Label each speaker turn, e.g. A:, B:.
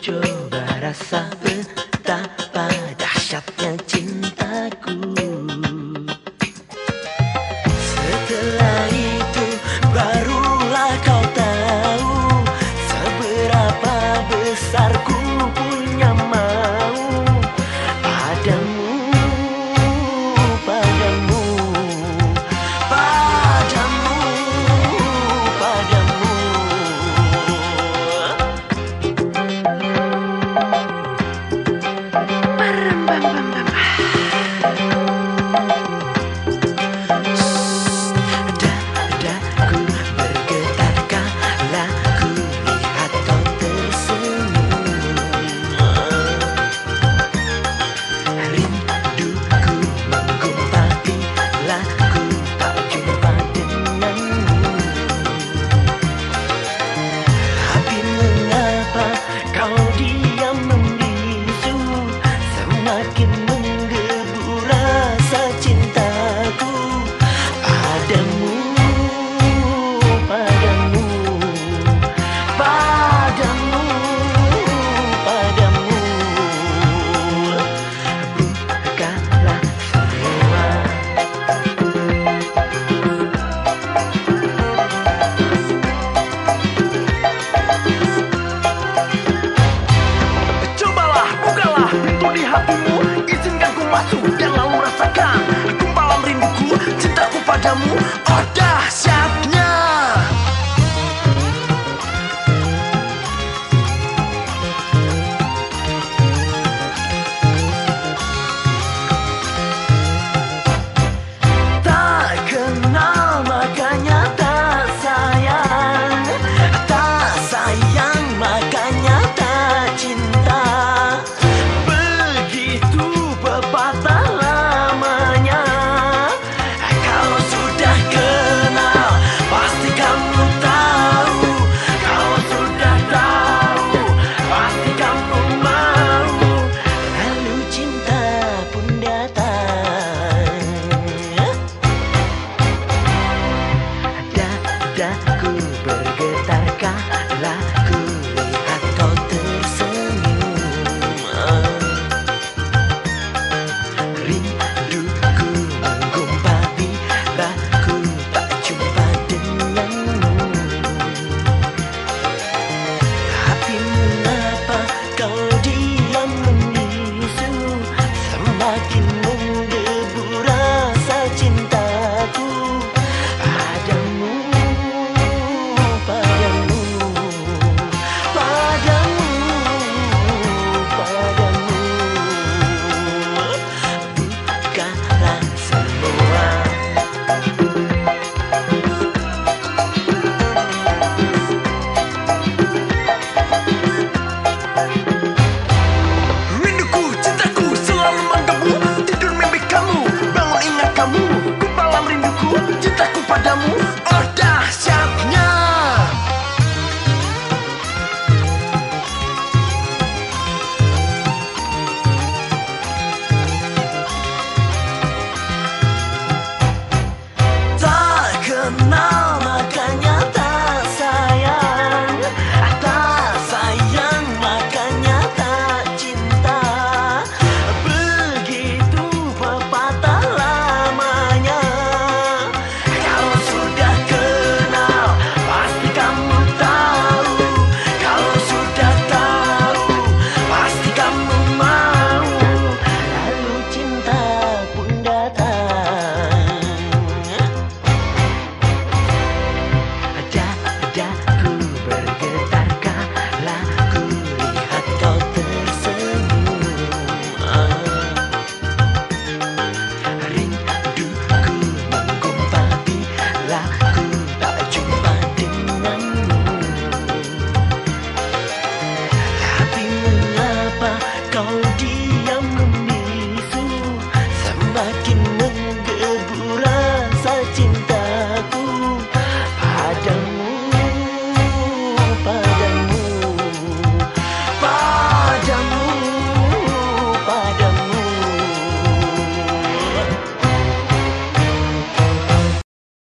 A: coba rasa. I can merasakan. Itu malam rinduku, cintaku padamu. Bye.